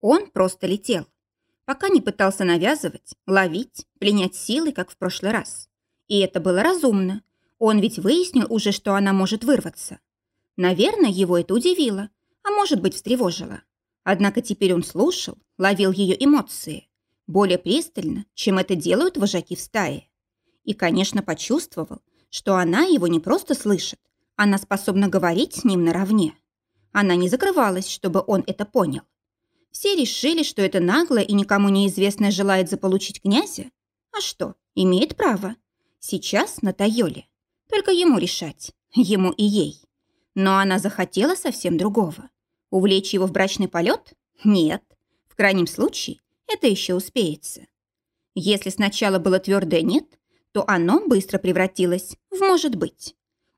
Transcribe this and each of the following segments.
Он просто летел. Пока не пытался навязывать, ловить, пленять силой, как в прошлый раз. И это было разумно. Он ведь выяснил уже, что она может вырваться. Наверное, его это удивило, а может быть, встревожило. Однако теперь он слушал, ловил ее эмоции. Более пристально, чем это делают вожаки в стае. И, конечно, почувствовал, что она его не просто слышит, она способна говорить с ним наравне. Она не закрывалась, чтобы он это понял. Все решили, что это наглое и никому неизвестное желает заполучить князя. А что, имеет право. Сейчас на Тайоле. Только ему решать, ему и ей. Но она захотела совсем другого. Увлечь его в брачный полет? Нет. В крайнем случае, это еще успеется. Если сначала было твердое «нет», то оно быстро превратилось в «может быть».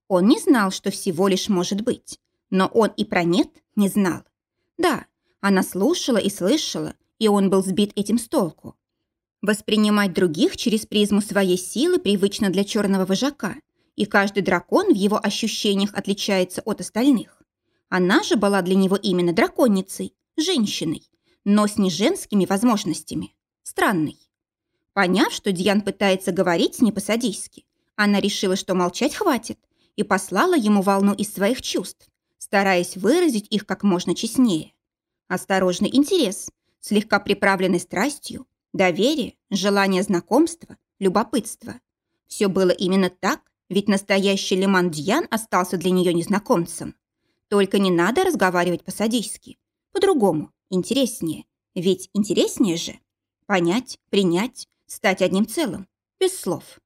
Он не знал, что всего лишь может быть. Но он и про «нет» не знал. Да, она слушала и слышала, и он был сбит этим с толку. Воспринимать других через призму своей силы привычно для черного вожака, и каждый дракон в его ощущениях отличается от остальных. Она же была для него именно драконицей, женщиной, но с не женскими возможностями. Странной. Поняв, что Диан пытается говорить не по-садийски, она решила, что молчать хватит, и послала ему волну из своих чувств, стараясь выразить их как можно честнее. Осторожный интерес, слегка приправленный страстью, доверие, желание знакомства, любопытство. Все было именно так, ведь настоящий Лиман Дьян остался для нее незнакомцем. Только не надо разговаривать по-садийски. По-другому, интереснее. Ведь интереснее же. Понять, принять, стать одним целым, без слов.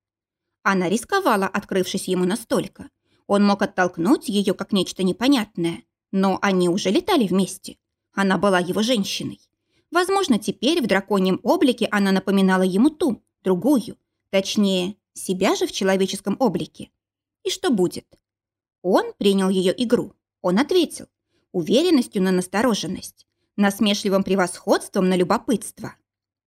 Она рисковала, открывшись ему настолько. Он мог оттолкнуть ее как нечто непонятное, но они уже летали вместе. Она была его женщиной. Возможно, теперь в драконьем облике она напоминала ему ту, другую, точнее, себя же в человеческом облике. И что будет? Он принял ее игру. Он ответил. Уверенностью на настороженность. Насмешливым превосходством на любопытство.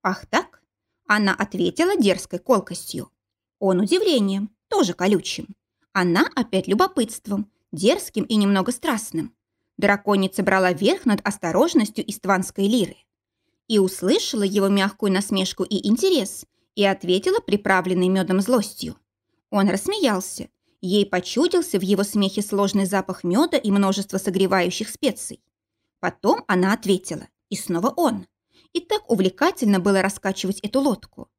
Ах так? Она ответила дерзкой колкостью. Он удивлением, тоже колючим. Она опять любопытством, дерзким и немного страстным. Драконица брала верх над осторожностью истванской лиры. И услышала его мягкую насмешку и интерес, и ответила приправленной медом злостью. Он рассмеялся. Ей почудился в его смехе сложный запах меда и множество согревающих специй. Потом она ответила, и снова он. И так увлекательно было раскачивать эту лодку.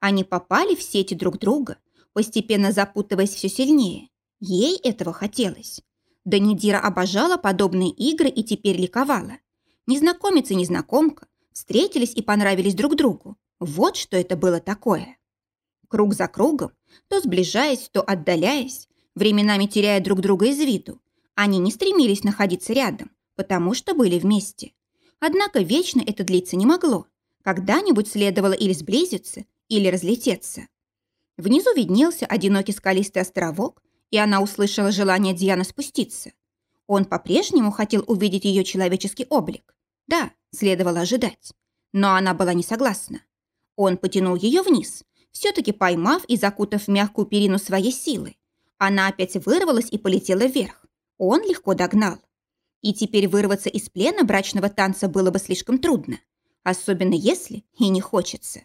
Они попали в сети друг друга, постепенно запутываясь все сильнее. Ей этого хотелось. Данидира обожала подобные игры и теперь ликовала. Незнакомец и незнакомка встретились и понравились друг другу. Вот что это было такое. Круг за кругом, то сближаясь, то отдаляясь, временами теряя друг друга из виду, они не стремились находиться рядом, потому что были вместе. Однако вечно это длиться не могло. Когда-нибудь следовало или сблизиться, или разлететься. Внизу виднелся одинокий скалистый островок, и она услышала желание Дианы спуститься. Он по-прежнему хотел увидеть ее человеческий облик. Да, следовало ожидать. Но она была не согласна. Он потянул ее вниз, все-таки поймав и закутав мягкую перину своей силы. Она опять вырвалась и полетела вверх. Он легко догнал. И теперь вырваться из плена брачного танца было бы слишком трудно, особенно если и не хочется.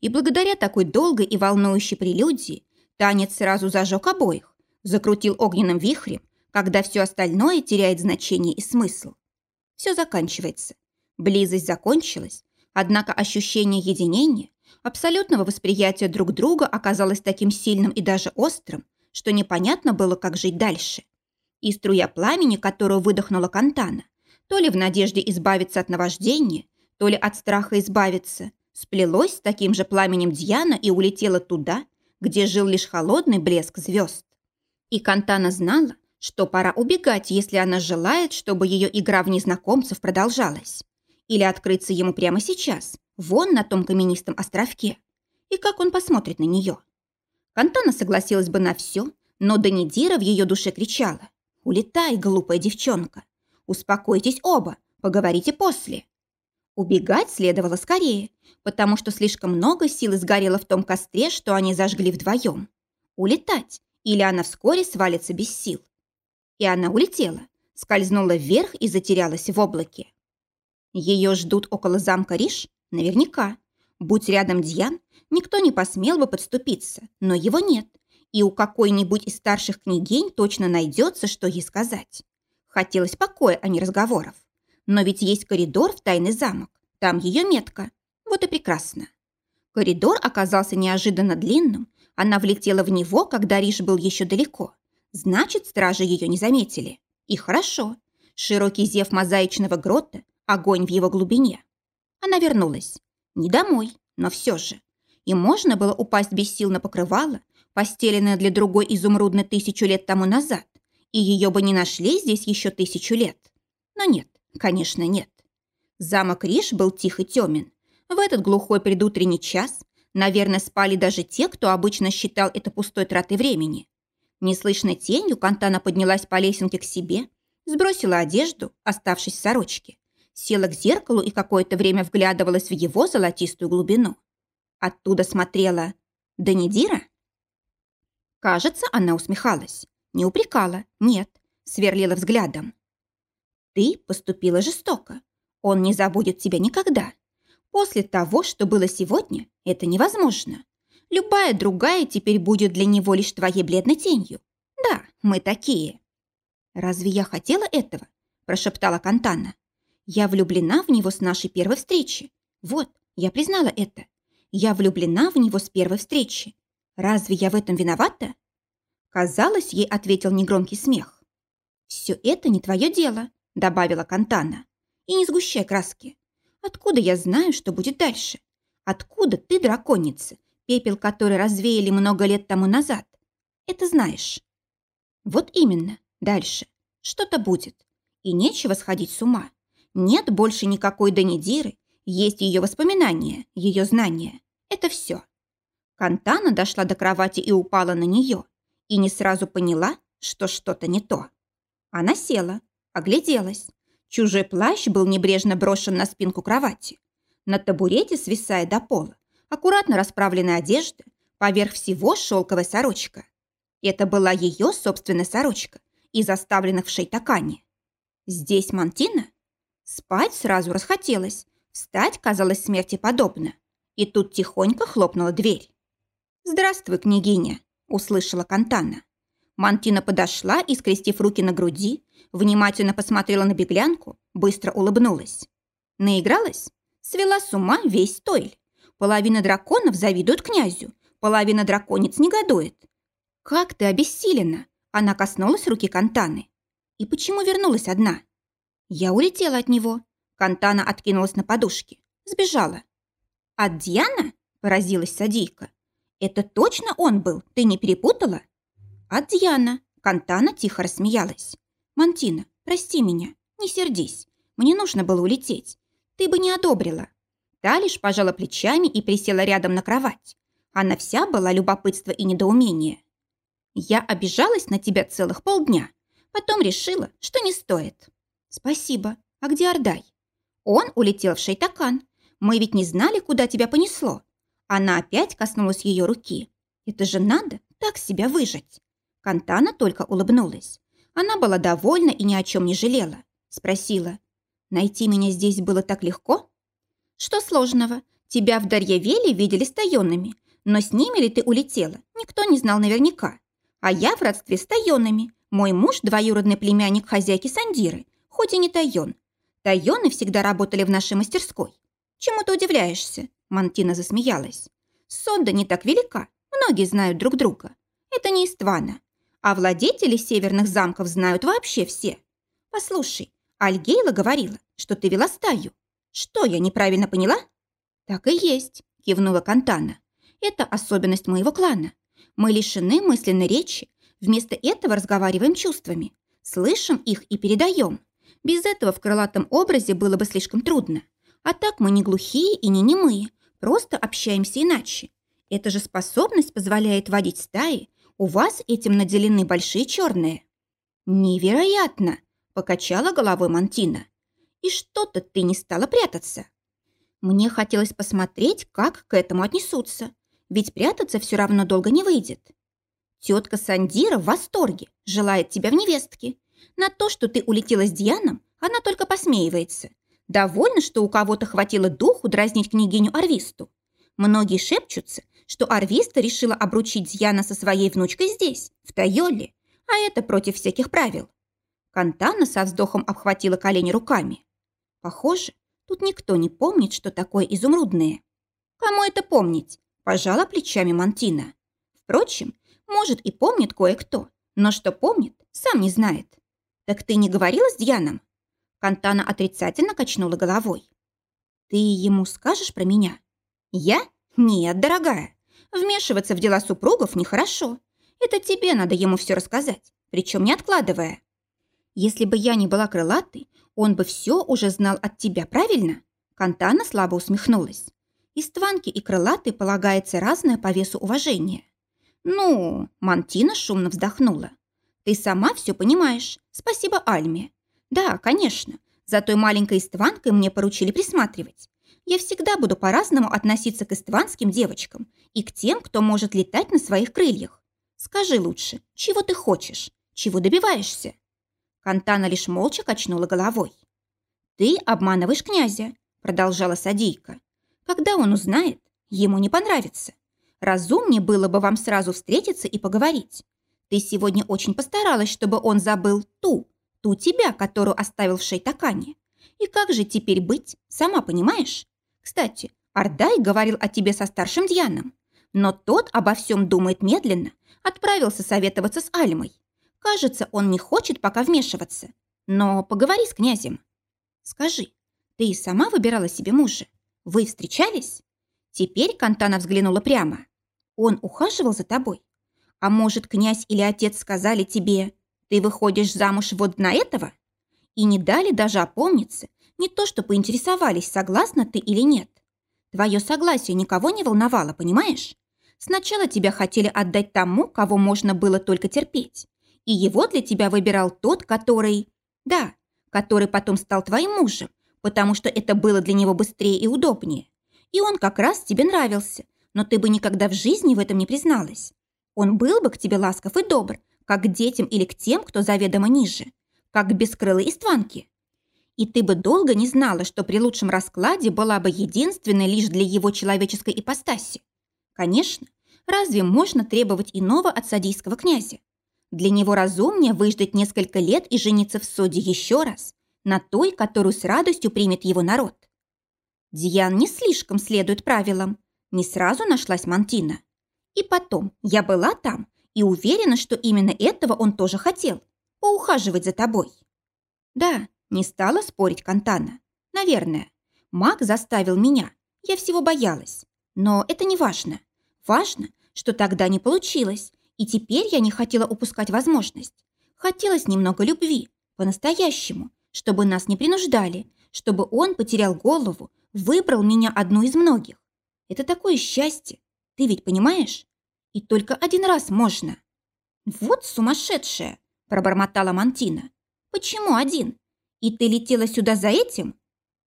И благодаря такой долгой и волнующей прелюдии танец сразу зажег обоих, закрутил огненным вихрем, когда все остальное теряет значение и смысл. Все заканчивается. Близость закончилась, однако ощущение единения, абсолютного восприятия друг друга оказалось таким сильным и даже острым, что непонятно было, как жить дальше и струя пламени, которую выдохнула Кантана, то ли в надежде избавиться от наваждения, то ли от страха избавиться, сплелось с таким же пламенем Дьяна и улетела туда, где жил лишь холодный блеск звезд. И Кантана знала, что пора убегать, если она желает, чтобы ее игра в незнакомцев продолжалась. Или открыться ему прямо сейчас, вон на том каменистом островке. И как он посмотрит на нее? Кантана согласилась бы на все, но Данидира в ее душе кричала. «Улетай, глупая девчонка! Успокойтесь оба, поговорите после!» Убегать следовало скорее, потому что слишком много силы сгорело в том костре, что они зажгли вдвоем. Улетать, или она вскоре свалится без сил. И она улетела, скользнула вверх и затерялась в облаке. Ее ждут около замка Риш? Наверняка. Будь рядом Дьян, никто не посмел бы подступиться, но его нет. И у какой-нибудь из старших княгинь точно найдется, что ей сказать. Хотелось покоя, а не разговоров. Но ведь есть коридор в тайный замок. Там ее метка. Вот и прекрасно. Коридор оказался неожиданно длинным. Она влетела в него, когда Риш был еще далеко. Значит, стражи ее не заметили. И хорошо. Широкий зев мозаичного грота, огонь в его глубине. Она вернулась. Не домой, но все же. И можно было упасть без сил на покрывало, постеленное для другой изумрудной тысячу лет тому назад, и ее бы не нашли здесь еще тысячу лет. Но нет, конечно, нет. Замок Риш был тих и темен. В этот глухой предутренний час, наверное, спали даже те, кто обычно считал это пустой тратой времени. Неслышной тенью Кантана поднялась по лесенке к себе, сбросила одежду, оставшись в сорочке, села к зеркалу и какое-то время вглядывалась в его золотистую глубину. Оттуда смотрела Данидира? Кажется, она усмехалась. Не упрекала, нет, сверлила взглядом. Ты поступила жестоко. Он не забудет тебя никогда. После того, что было сегодня, это невозможно. Любая другая теперь будет для него лишь твоей бледной тенью. Да, мы такие. Разве я хотела этого? Прошептала Кантана. Я влюблена в него с нашей первой встречи. Вот, я признала это. Я влюблена в него с первой встречи. Разве я в этом виновата? Казалось, ей ответил негромкий смех. «Все это не твое дело», — добавила Кантана. «И не сгущай краски. Откуда я знаю, что будет дальше? Откуда ты, драконица, пепел, который развеяли много лет тому назад? Это знаешь». «Вот именно. Дальше. Что-то будет. И нечего сходить с ума. Нет больше никакой Данидиры. Есть ее воспоминания, ее знания. Это все». Кантана дошла до кровати и упала на нее и не сразу поняла, что что-то не то. Она села, огляделась. Чужой плащ был небрежно брошен на спинку кровати. На табурете, свисая до пола, аккуратно расправленная одежда, поверх всего шелковая сорочка. Это была ее собственная сорочка из оставленных в шейтакане. Здесь Мантина? Спать сразу расхотелось, встать казалось смерти подобно. И тут тихонько хлопнула дверь. «Здравствуй, княгиня!» услышала Кантана. Мантина подошла и, скрестив руки на груди, внимательно посмотрела на беглянку, быстро улыбнулась. Наигралась? Свела с ума весь Тойль. Половина драконов завидует князю, половина драконец негодует. «Как ты обессилена!» Она коснулась руки Кантаны. «И почему вернулась одна?» «Я улетела от него». Кантана откинулась на подушке. Сбежала. «От Диана?» – поразилась Садийка. «Это точно он был? Ты не перепутала?» «От Диана». Кантана тихо рассмеялась. «Мантина, прости меня, не сердись. Мне нужно было улететь. Ты бы не одобрила». Та пожала плечами и присела рядом на кровать. Она вся была любопытство и недоумение. «Я обижалась на тебя целых полдня. Потом решила, что не стоит». «Спасибо. А где Ордай?» «Он улетел в Шейтакан. Мы ведь не знали, куда тебя понесло. Она опять коснулась ее руки. Это же надо так себя выжить. Кантана только улыбнулась. Она была довольна и ни о чем не жалела. Спросила. «Найти меня здесь было так легко?» «Что сложного? Тебя в Дарьявеле видели с Тайонами, но с ними ли ты улетела, никто не знал наверняка. А я в родстве с Тайонами. Мой муж – двоюродный племянник хозяйки Сандиры, хоть и не Тайон. Тайоны всегда работали в нашей мастерской. Чему ты удивляешься? Мантина засмеялась. Сонда не так велика, многие знают друг друга. Это не Иствана. А владетели северных замков знают вообще все. Послушай, Альгейла говорила, что ты вела стаю. Что, я неправильно поняла? Так и есть, кивнула Кантана. Это особенность моего клана. Мы лишены мысленной речи, вместо этого разговариваем чувствами. Слышим их и передаем. Без этого в крылатом образе было бы слишком трудно. А так мы не глухие и не немые, Просто общаемся иначе. Эта же способность позволяет водить стаи. У вас этим наделены большие черные». «Невероятно!» – покачала головой Мантина. «И что-то ты не стала прятаться». Мне хотелось посмотреть, как к этому отнесутся, ведь прятаться все равно долго не выйдет. Тетка Сандира в восторге, желает тебя в невестке. На то, что ты улетела с Дианом, она только посмеивается. Довольно, что у кого-то хватило духу дразнить княгиню Арвисту. Многие шепчутся, что Арвиста решила обручить Дьяна со своей внучкой здесь, в Тайоле, а это против всяких правил. Кантана со вздохом обхватила колени руками. Похоже, тут никто не помнит, что такое изумрудные. Кому это помнить? Пожала плечами Мантина. Впрочем, может и помнит кое-кто, но что помнит, сам не знает. Так ты не говорила с Дьяном? Кантана отрицательно качнула головой. «Ты ему скажешь про меня?» «Я? Нет, дорогая. Вмешиваться в дела супругов нехорошо. Это тебе надо ему все рассказать, причем не откладывая. Если бы я не была крылатой, он бы все уже знал от тебя, правильно?» Кантана слабо усмехнулась. Истванки и крылатые полагается разное по весу уважения. «Ну...» – Мантина шумно вздохнула. «Ты сама все понимаешь. Спасибо Альме. Да, конечно. За той маленькой истванкой мне поручили присматривать. Я всегда буду по-разному относиться к истванским девочкам и к тем, кто может летать на своих крыльях. Скажи лучше, чего ты хочешь? Чего добиваешься?» Кантана лишь молча качнула головой. «Ты обманываешь князя», — продолжала Садийка. «Когда он узнает, ему не понравится. Разумнее было бы вам сразу встретиться и поговорить. Ты сегодня очень постаралась, чтобы он забыл ту, Ту тебя, которую оставил в Шейтакане. И как же теперь быть, сама понимаешь? Кстати, Ардай говорил о тебе со старшим Дьяном. Но тот обо всем думает медленно, отправился советоваться с Альмой. Кажется, он не хочет пока вмешиваться. Но поговори с князем. Скажи, ты и сама выбирала себе мужа? Вы встречались? Теперь Кантана взглянула прямо. Он ухаживал за тобой? А может, князь или отец сказали тебе, ты выходишь замуж вот на этого? И не дали даже опомниться, не то что поинтересовались, согласна ты или нет. Твое согласие никого не волновало, понимаешь? Сначала тебя хотели отдать тому, кого можно было только терпеть. И его для тебя выбирал тот, который... Да, который потом стал твоим мужем, потому что это было для него быстрее и удобнее. И он как раз тебе нравился, но ты бы никогда в жизни в этом не призналась. Он был бы к тебе ласков и добр, как к детям или к тем, кто заведомо ниже, как к бескрылой истванке. И ты бы долго не знала, что при лучшем раскладе была бы единственной лишь для его человеческой ипостаси. Конечно, разве можно требовать иного от садийского князя? Для него разумнее выждать несколько лет и жениться в Соде еще раз, на той, которую с радостью примет его народ. Диан не слишком следует правилам. Не сразу нашлась Мантина. И потом, я была там и уверена, что именно этого он тоже хотел – поухаживать за тобой. Да, не стала спорить Кантана. Наверное. Маг заставил меня. Я всего боялась. Но это не важно. Важно, что тогда не получилось, и теперь я не хотела упускать возможность. Хотелось немного любви, по-настоящему, чтобы нас не принуждали, чтобы он потерял голову, выбрал меня одну из многих. Это такое счастье. Ты ведь понимаешь? И только один раз можно. Вот сумасшедшая, пробормотала Мантина. Почему один? И ты летела сюда за этим?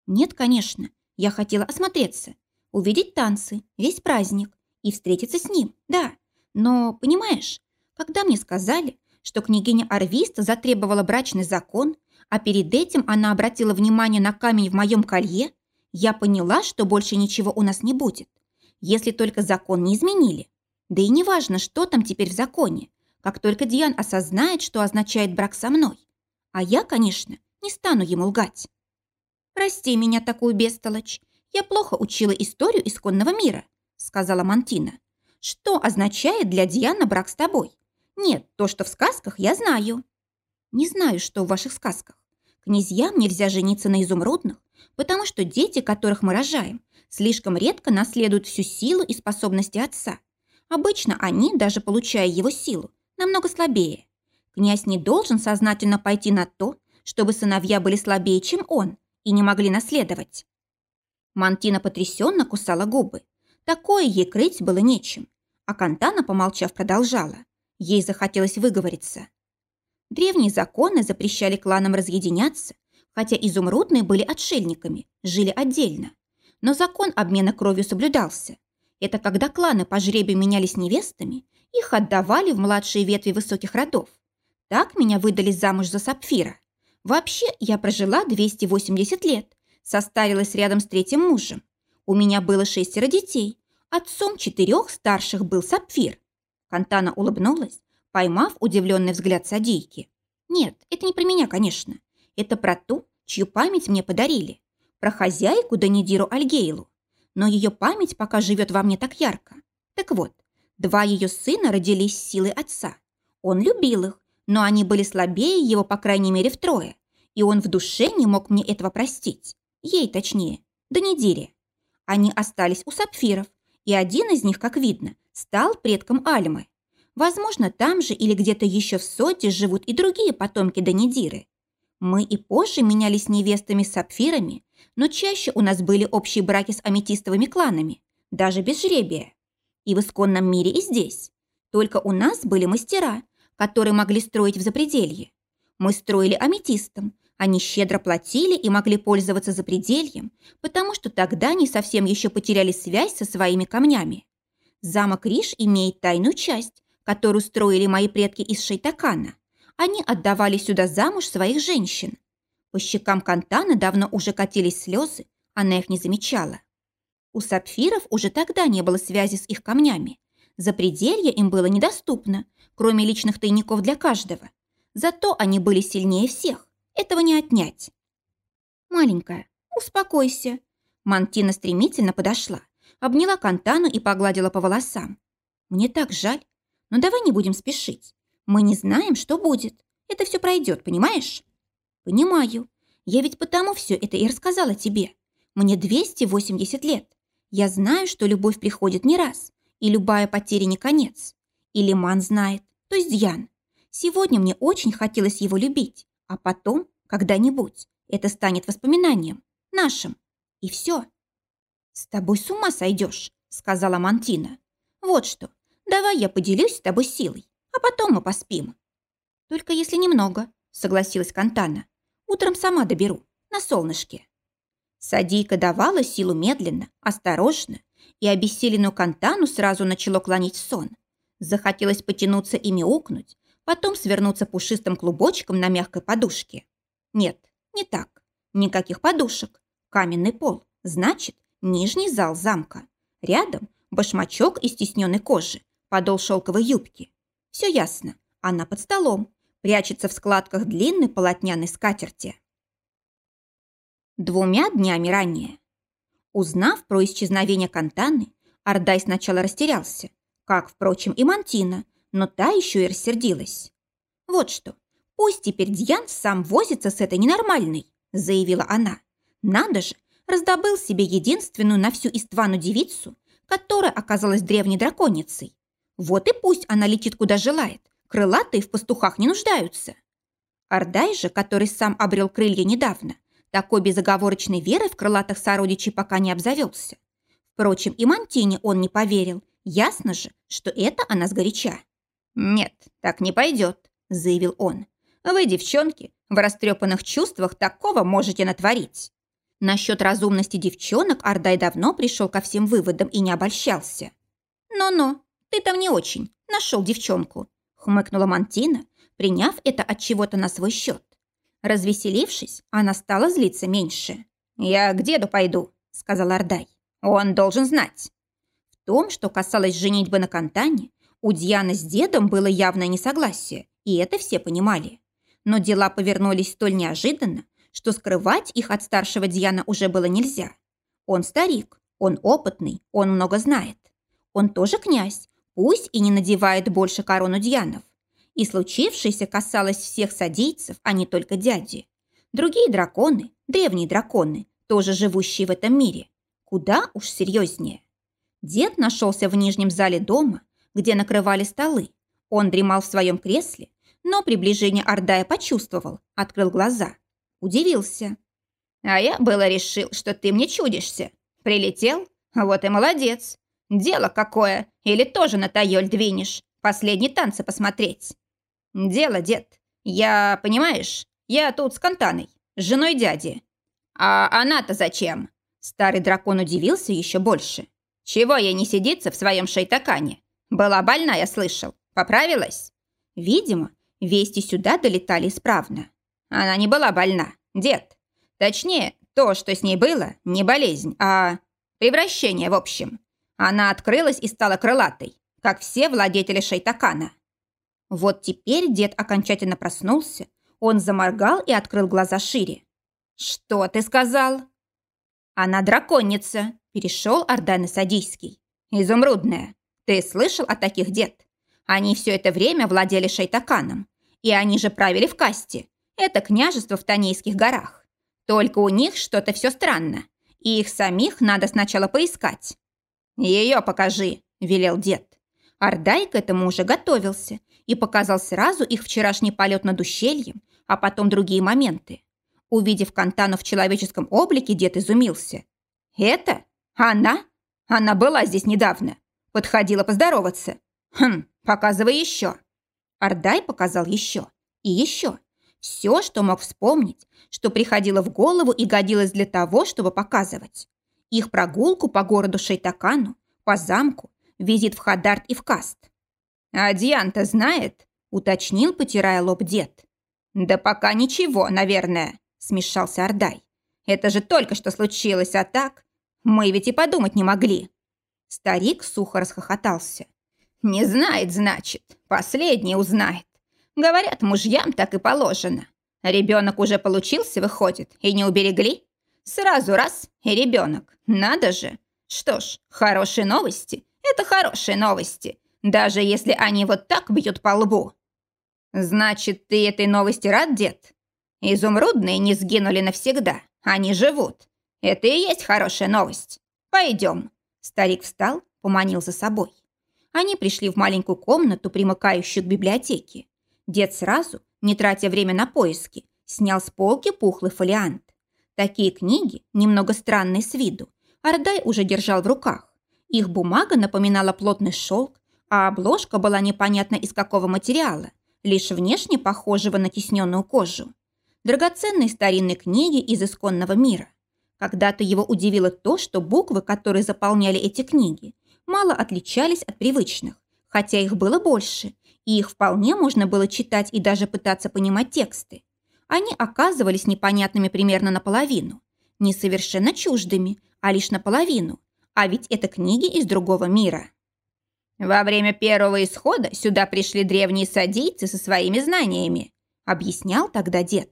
Нет, конечно. Я хотела осмотреться, увидеть танцы, весь праздник и встретиться с ним, да. Но, понимаешь, когда мне сказали, что княгиня Арвиста затребовала брачный закон, а перед этим она обратила внимание на камень в моем колье, я поняла, что больше ничего у нас не будет, если только закон не изменили. Да и не важно, что там теперь в законе, как только Диан осознает, что означает брак со мной. А я, конечно, не стану ему лгать. «Прости меня такую бестолочь. Я плохо учила историю исконного мира», сказала Мантина. «Что означает для Диана брак с тобой? Нет, то, что в сказках, я знаю». «Не знаю, что в ваших сказках. Князьям нельзя жениться на изумрудных, потому что дети, которых мы рожаем, слишком редко наследуют всю силу и способности отца. Обычно они, даже получая его силу, намного слабее. Князь не должен сознательно пойти на то, чтобы сыновья были слабее, чем он, и не могли наследовать. Мантина потрясенно кусала губы. Такое ей крыть было нечем. А Кантана, помолчав, продолжала. Ей захотелось выговориться. Древние законы запрещали кланам разъединяться, хотя изумрудные были отшельниками, жили отдельно. Но закон обмена кровью соблюдался. Это когда кланы по жребию менялись невестами, их отдавали в младшие ветви высоких родов. Так меня выдали замуж за Сапфира. Вообще, я прожила 280 лет, состарилась рядом с третьим мужем. У меня было шестеро детей. Отцом четырех старших был Сапфир. Кантана улыбнулась, поймав удивленный взгляд садийки. Нет, это не про меня, конечно. Это про ту, чью память мне подарили. Про хозяйку Данидиру Альгейлу. Но ее память пока живет во мне так ярко. Так вот, два ее сына родились с силой отца. Он любил их, но они были слабее его, по крайней мере, втрое. И он в душе не мог мне этого простить. Ей точнее, Данидире. Они остались у сапфиров, и один из них, как видно, стал предком Альмы. Возможно, там же или где-то еще в Соте живут и другие потомки Данидиры. Мы и позже менялись невестами с сапфирами, но чаще у нас были общие браки с аметистовыми кланами, даже без жребия. И в исконном мире, и здесь. Только у нас были мастера, которые могли строить в запределье. Мы строили аметистом, они щедро платили и могли пользоваться запредельем, потому что тогда не совсем еще потеряли связь со своими камнями. Замок Риш имеет тайную часть, которую строили мои предки из Шейтакана. Они отдавали сюда замуж своих женщин. По щекам Кантана давно уже катились слезы, она их не замечала. У сапфиров уже тогда не было связи с их камнями. Запределье им было недоступно, кроме личных тайников для каждого. Зато они были сильнее всех. Этого не отнять. «Маленькая, успокойся». Мантина стремительно подошла, обняла Кантану и погладила по волосам. «Мне так жаль. Но давай не будем спешить. Мы не знаем, что будет. Это все пройдет, понимаешь?» «Понимаю. Я ведь потому все это и рассказала тебе. Мне 280 лет. Я знаю, что любовь приходит не раз, и любая потеря не конец. И Лиман знает, то есть Ян. Сегодня мне очень хотелось его любить, а потом, когда-нибудь, это станет воспоминанием, нашим. И все. «С тобой с ума сойдешь», — сказала Мантина. «Вот что, давай я поделюсь с тобой силой, а потом мы поспим». «Только если немного», — согласилась Кантана. «Утром сама доберу, на солнышке». Садийка давала силу медленно, осторожно, и обессиленную Кантану сразу начало клонить сон. Захотелось потянуться и мяукнуть, потом свернуться пушистым клубочком на мягкой подушке. Нет, не так. Никаких подушек. Каменный пол. Значит, нижний зал замка. Рядом башмачок из стесненной кожи, подол шелковой юбки. Все ясно. Она под столом, прячется в складках длинной полотняной скатерти. Двумя днями ранее. Узнав про исчезновение Кантаны, Ардай сначала растерялся, как, впрочем, и Мантина, но та еще и рассердилась. «Вот что, пусть теперь Дьян сам возится с этой ненормальной», заявила она. «Надо же, раздобыл себе единственную на всю Иствану девицу, которая оказалась древней драконицей. Вот и пусть она летит куда желает, крылатые в пастухах не нуждаются». Ардай же, который сам обрел крылья недавно, такой безоговорочной верой в крылатых сородичей пока не обзавелся. Впрочем, и Мантине он не поверил. Ясно же, что это она сгоряча. «Нет, так не пойдет», – заявил он. «Вы, девчонки, в растрепанных чувствах такого можете натворить». Насчет разумности девчонок Ардай давно пришел ко всем выводам и не обольщался. «Но-но, ты там не очень, нашел девчонку», – хмыкнула Мантина, приняв это от чего-то на свой счет. Развеселившись, она стала злиться меньше. «Я к деду пойду», – сказал Ардай. «Он должен знать». В том, что касалось женитьбы на Кантане, у Дьяны с дедом было явное несогласие, и это все понимали. Но дела повернулись столь неожиданно, что скрывать их от старшего Дьяна уже было нельзя. Он старик, он опытный, он много знает. Он тоже князь, пусть и не надевает больше корону Дьянов. И случившееся касалось всех садийцев, а не только дяди. Другие драконы, древние драконы, тоже живущие в этом мире. Куда уж серьезнее. Дед нашелся в нижнем зале дома, где накрывали столы. Он дремал в своем кресле, но приближение Ордая почувствовал, открыл глаза. Удивился. «А я было решил, что ты мне чудишься. Прилетел? Вот и молодец. Дело какое, или тоже на Тайоль двинешь, последние танцы посмотреть?» «Дело, дед. Я, понимаешь, я тут с Кантаной, с женой дяди». «А она-то зачем?» Старый дракон удивился еще больше. «Чего ей не сидится в своем шейтакане? «Была больна, я слышал. Поправилась?» Видимо, вести сюда долетали исправно. Она не была больна, дед. Точнее, То, что с ней было, не болезнь, а превращение, в общем. Она открылась и стала крылатой, как все владетели Шейтакана. Вот теперь дед окончательно проснулся, он заморгал и открыл глаза шире. «Что ты сказал?» «Она драконница», – перешел Ордан Садийский. «Изумрудная. Ты слышал о таких, дед? Они все это время владели Шейтаканом. И они же правили в касте. Это княжество в Танейских горах. Только у них что-то все странно. И их самих надо сначала поискать. «Ее покажи», – велел дед. Ардай к этому уже готовился и показал сразу их вчерашний полет над ущельем, а потом другие моменты. Увидев Кантану в человеческом облике, дед изумился. «Это? Она? Она была здесь недавно. Подходила поздороваться. Хм, показывай еще». Ардай показал еще. И еще. Все, что мог вспомнить, что приходило в голову и годилось для того, чтобы показывать. Их прогулку по городу Шейтакану, по замку, визит в Хадарт и в Каст. «А Дианта знает?» – уточнил, потирая лоб дед. «Да пока ничего, наверное», – смешался Ардай. «Это же только что случилось, а так? Мы ведь и подумать не могли». Старик сухо расхохотался. «Не знает, значит. Последний узнает. Говорят, мужьям так и положено. Ребенок уже получился, выходит, и не уберегли? Сразу раз и ребенок. Надо же. Что ж, хорошие новости – это хорошие новости, даже если они вот так бьют по лбу. Значит, ты этой новости рад, дед? Изумрудные не сгинули навсегда, они живут. Это и есть хорошая новость. Пойдем. Старик встал, поманил за собой. Они пришли в маленькую комнату, примыкающую к библиотеке. Дед сразу, не тратя время на поиски, снял с полки пухлый фолиант. Такие книги, немного странные с виду, Ардай уже держал в руках. Их бумага напоминала плотный шелк, а обложка была непонятно из какого материала, лишь внешне похожего на тисненную кожу. Драгоценные старинные книги из исконного мира. Когда-то его удивило то, что буквы, которые заполняли эти книги, мало отличались от привычных, хотя их было больше, и их вполне можно было читать и даже пытаться понимать тексты они оказывались непонятными примерно наполовину. Не совершенно чуждыми, а лишь наполовину. А ведь это книги из другого мира. Во время первого исхода сюда пришли древние садийцы со своими знаниями, объяснял тогда дед.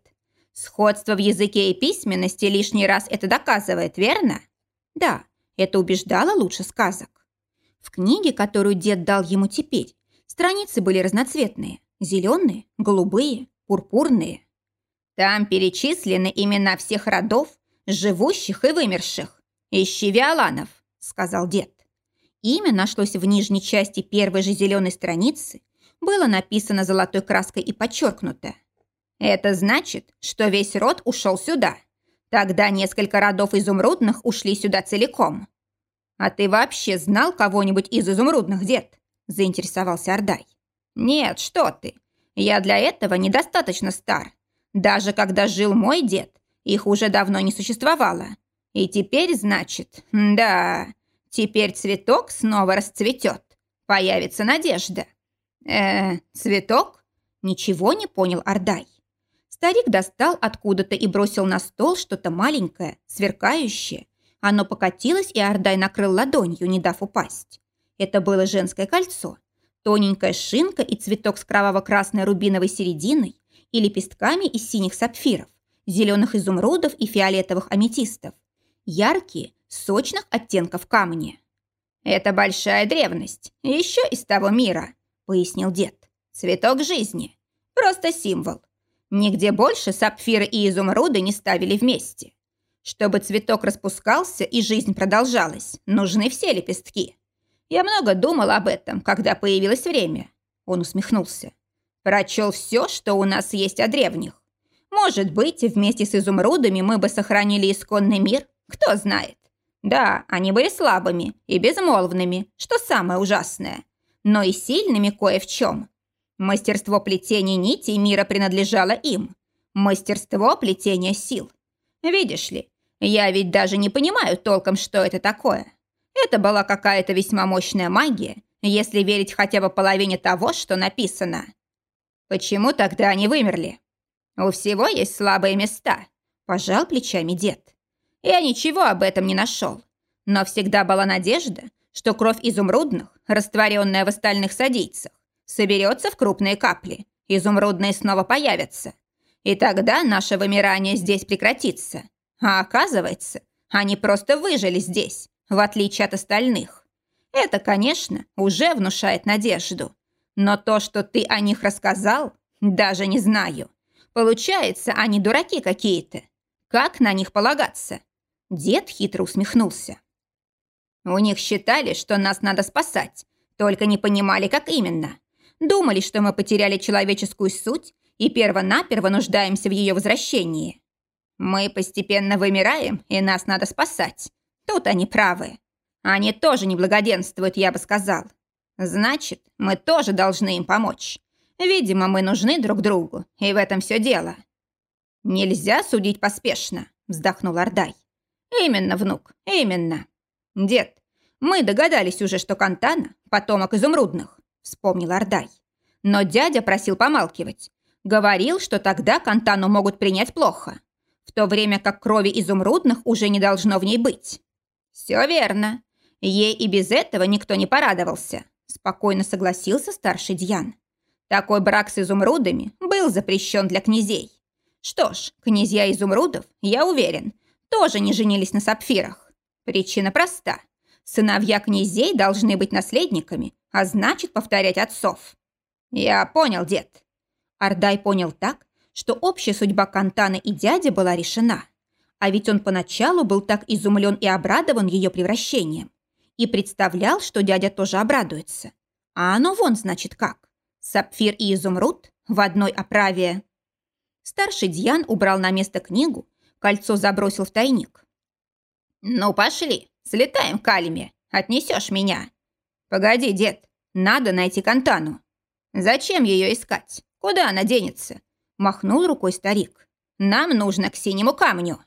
Сходство в языке и письменности лишний раз это доказывает, верно? Да, это убеждало лучше сказок. В книге, которую дед дал ему теперь, страницы были разноцветные. Зеленые, голубые, пурпурные. Там перечислены имена всех родов, живущих и вымерших. Ищи Виоланов, сказал дед. Имя нашлось в нижней части первой же зеленой страницы, было написано золотой краской и подчеркнуто. Это значит, что весь род ушел сюда. Тогда несколько родов изумрудных ушли сюда целиком. А ты вообще знал кого-нибудь из изумрудных, дед? Заинтересовался Ордай. Нет, что ты. Я для этого недостаточно стар. Даже когда жил мой дед, их уже давно не существовало. И теперь, значит, да, теперь цветок снова расцветет. Появится надежда. Э, цветок? Ничего не понял Ардай. Старик достал откуда-то и бросил на стол что-то маленькое, сверкающее. Оно покатилось, и Ардай накрыл ладонью, не дав упасть. Это было женское кольцо. Тоненькая шинка и цветок с кроваво-красной рубиновой серединой и лепестками из синих сапфиров, зеленых изумрудов и фиолетовых аметистов. Яркие, сочных оттенков камни. «Это большая древность, еще из того мира», — пояснил дед. «Цветок жизни. Просто символ. Нигде больше сапфиры и изумруды не ставили вместе. Чтобы цветок распускался и жизнь продолжалась, нужны все лепестки. Я много думал об этом, когда появилось время». Он усмехнулся. Прочел все, что у нас есть о древних. Может быть, вместе с изумрудами мы бы сохранили исконный мир, кто знает. Да, они были слабыми и безмолвными, что самое ужасное, но и сильными кое в чем. Мастерство плетения нитей мира принадлежало им. Мастерство плетения сил. Видишь ли, я ведь даже не понимаю толком, что это такое. Это была какая-то весьма мощная магия, если верить хотя бы половине того, что написано. Почему тогда они вымерли? У всего есть слабые места, пожал плечами дед. Я ничего об этом не нашел. Но всегда была надежда, что кровь изумрудных, растворенная в остальных садийцах, соберется в крупные капли, изумрудные снова появятся. И тогда наше вымирание здесь прекратится. А оказывается, они просто выжили здесь, в отличие от остальных. Это, конечно, уже внушает надежду. Но то, что ты о них рассказал, даже не знаю. Получается, они дураки какие-то. Как на них полагаться? Дед хитро усмехнулся. У них считали, что нас надо спасать, только не понимали, как именно. Думали, что мы потеряли человеческую суть и перво-наперво нуждаемся в ее возвращении. Мы постепенно вымираем, и нас надо спасать. Тут они правы. Они тоже не благоденствуют, я бы сказал. Значит, мы тоже должны им помочь. Видимо, мы нужны друг другу, и в этом все дело. Нельзя судить поспешно, вздохнул Ордай. Именно, внук, именно. Дед, мы догадались уже, что Кантана – потомок изумрудных, вспомнил Ордай. Но дядя просил помалкивать. Говорил, что тогда Кантану могут принять плохо, в то время как крови изумрудных уже не должно в ней быть. Все верно. Ей и без этого никто не порадовался, спокойно согласился старший Дьян. Такой брак с изумрудами был запрещен для князей. Что ж, князья изумрудов, я уверен, тоже не женились на сапфирах. Причина проста. Сыновья князей должны быть наследниками, а значит повторять отцов. Я понял, дед. Ардай понял так, что общая судьба Кантана и дяди была решена. А ведь он поначалу был так изумлен и обрадован ее превращением. И представлял, что дядя тоже обрадуется. А оно вон, значит, как. Сапфир и изумруд в одной оправе. Старший Дьян убрал на место книгу, кольцо забросил в тайник. «Ну, пошли, слетаем к Алиме, отнесешь меня». «Погоди, дед, надо найти Кантану». «Зачем ее искать? Куда она денется?» Махнул рукой старик. «Нам нужно к синему камню».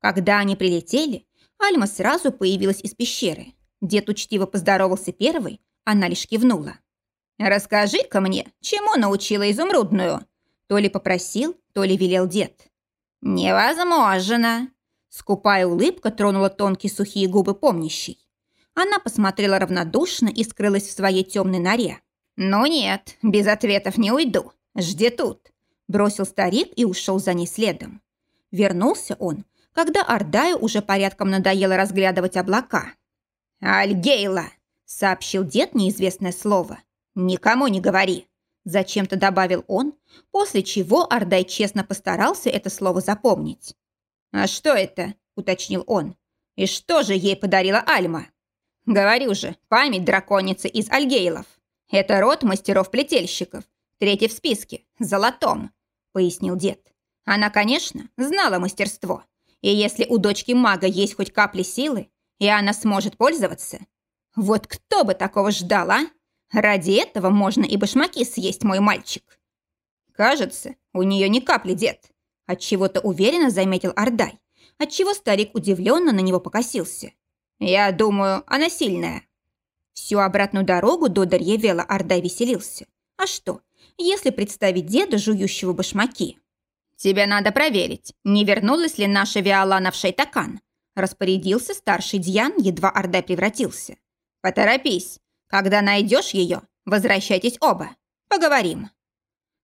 Когда они прилетели, Альма сразу появилась из пещеры. Дед учтиво поздоровался первой, она лишь кивнула. «Расскажи-ка мне, чему научила изумрудную?» То ли попросил, то ли велел дед. «Невозможно!» Скупая улыбка тронула тонкие сухие губы помнящей. Она посмотрела равнодушно и скрылась в своей темной норе. «Ну нет, без ответов не уйду. Жди тут!» Бросил старик и ушел за ней следом. Вернулся он, когда Ордаю уже порядком надоело разглядывать облака. «Альгейла!» — сообщил дед неизвестное слово. «Никому не говори!» Зачем-то добавил он, после чего Ардай честно постарался это слово запомнить. «А что это?» – уточнил он. «И что же ей подарила Альма?» «Говорю же, память драконицы из Альгейлов. Это род мастеров-плетельщиков, третий в списке, золотом», – пояснил дед. «Она, конечно, знала мастерство. И если у дочки мага есть хоть капли силы, и она сможет пользоваться, вот кто бы такого ждал, а?» Ради этого можно и башмаки съесть, мой мальчик. Кажется, у нее ни капли дед. Отчего-то уверенно заметил Ардай, отчего старик удивленно на него покосился. Я думаю, она сильная. Всю обратную дорогу до Дарьевела Ардай веселился. А что, если представить деда, жующего башмаки? «Тебе надо проверить, не вернулась ли наша Виолана в Шейтакан», распорядился старший Дьян, едва Ардай превратился. «Поторопись, когда найдешь ее, возвращайтесь оба. Поговорим».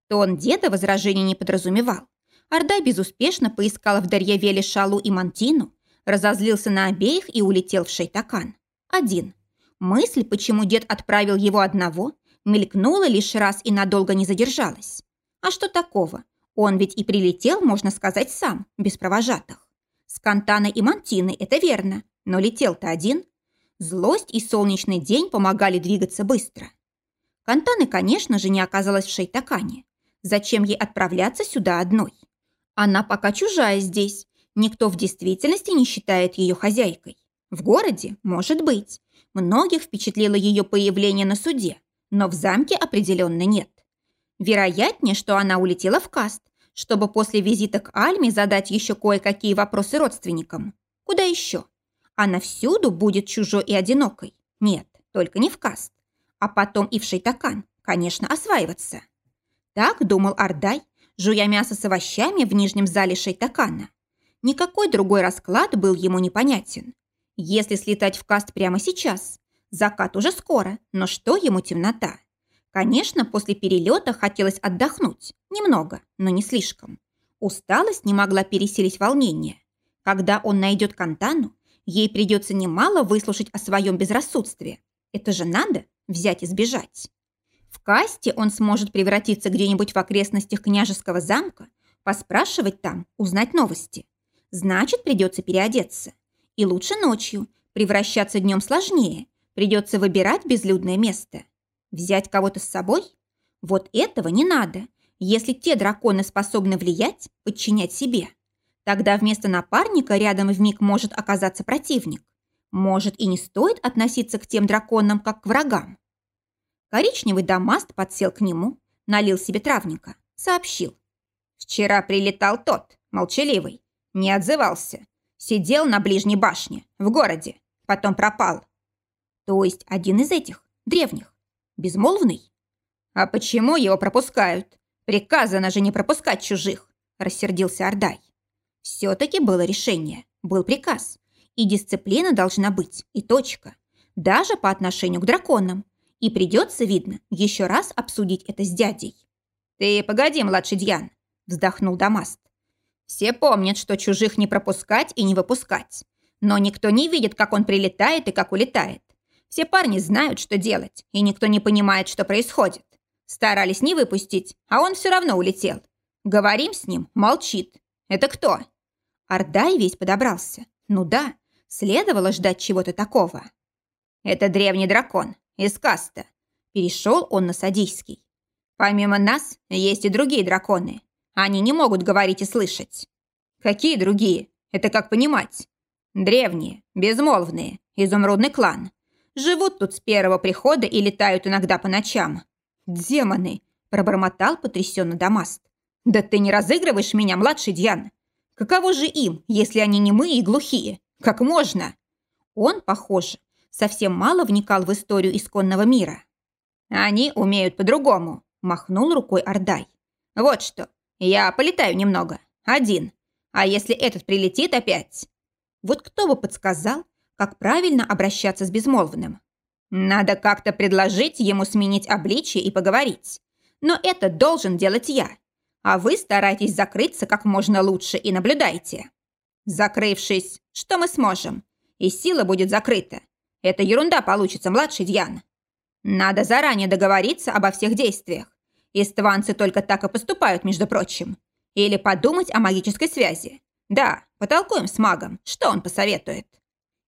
Тон деда возражений не подразумевал. Орда безуспешно поискала в Дарьявеле Шалу и Мантину, разозлился на обеих и улетел в Шейтакан. Один. Мысль, почему дед отправил его одного, мелькнула лишь раз и надолго не задержалась. А что такого? Он ведь и прилетел, можно сказать, сам, без провожатых. С Кантаной и Мантиной это верно, но летел-то один. Злость и солнечный день помогали двигаться быстро. Кантаны, конечно же, не оказалась в Шейтакане. Зачем ей отправляться сюда одной? Она пока чужая здесь. Никто в действительности не считает ее хозяйкой. В городе, может быть. Многих впечатлило ее появление на суде, но в замке определенно нет. Вероятнее, что она улетела в каст, чтобы после визита к Альме задать еще кое-какие вопросы родственникам. Куда еще? Она всюду будет чужой и одинокой. Нет, только не в каст. А потом и в шейтакан, конечно, осваиваться. Так думал Ардай, жуя мясо с овощами в нижнем зале шейтакана. Никакой другой расклад был ему непонятен. Если слетать в каст прямо сейчас, закат уже скоро, но что ему темнота? Конечно, после перелета хотелось отдохнуть. Немного, но не слишком. Усталость не могла пересилить волнение. Когда он найдет Кантану, ей придется немало выслушать о своем безрассудстве. Это же надо взять и сбежать. В касте он сможет превратиться где-нибудь в окрестностях княжеского замка, поспрашивать там, узнать новости. Значит, придется переодеться. И лучше ночью. Превращаться днем сложнее. Придется выбирать безлюдное место. Взять кого-то с собой? Вот этого не надо. Если те драконы способны влиять, подчинять себе, тогда вместо напарника рядом в миг может оказаться противник. Может, и не стоит относиться к тем драконам, как к врагам. Коричневый дамаст подсел к нему, налил себе травника, сообщил. «Вчера прилетал тот, молчаливый, не отзывался. Сидел на ближней башне, в городе, потом пропал. То есть один из этих, древних, безмолвный? А почему его пропускают? Приказано же не пропускать чужих, рассердился Ордай. Все-таки было решение, был приказ. И дисциплина должна быть, и точка. Даже по отношению к драконам. И придется, видно, еще раз обсудить это с дядей. «Ты погоди, младший Дьян», – вздохнул Дамаст. «Все помнят, что чужих не пропускать и не выпускать. Но никто не видит, как он прилетает и как улетает. Все парни знают, что делать, и никто не понимает, что происходит. Старались не выпустить, а он все равно улетел. Говорим с ним, молчит. Это кто? Ардай весь подобрался. Ну да, следовало ждать чего-то такого. Это древний дракон из каста. Перешел он на садийский. Помимо нас, есть и другие драконы. Они не могут говорить и слышать. Какие другие? Это как понимать? Древние, безмолвные, изумрудный клан. Живут тут с первого прихода и летают иногда по ночам. Демоны!» – пробормотал потрясенно Дамаст. «Да ты не разыгрываешь меня, младший Дьян! Каково же им, если они немые и глухие? Как можно?» Он, похоже, совсем мало вникал в историю исконного мира. «Они умеют по-другому», – махнул рукой Ордай. «Вот что, я полетаю немного, один. А если этот прилетит опять?» Вот кто бы подсказал, как правильно обращаться с безмолвным. Надо как-то предложить ему сменить обличие и поговорить. Но это должен делать я. А вы старайтесь закрыться как можно лучше и наблюдайте. Закрывшись, что мы сможем? И сила будет закрыта. Это ерунда получится, младший Дьян. Надо заранее договориться обо всех действиях. Истванцы только так и поступают, между прочим. Или подумать о магической связи. Да, потолкуем с магом, что он посоветует.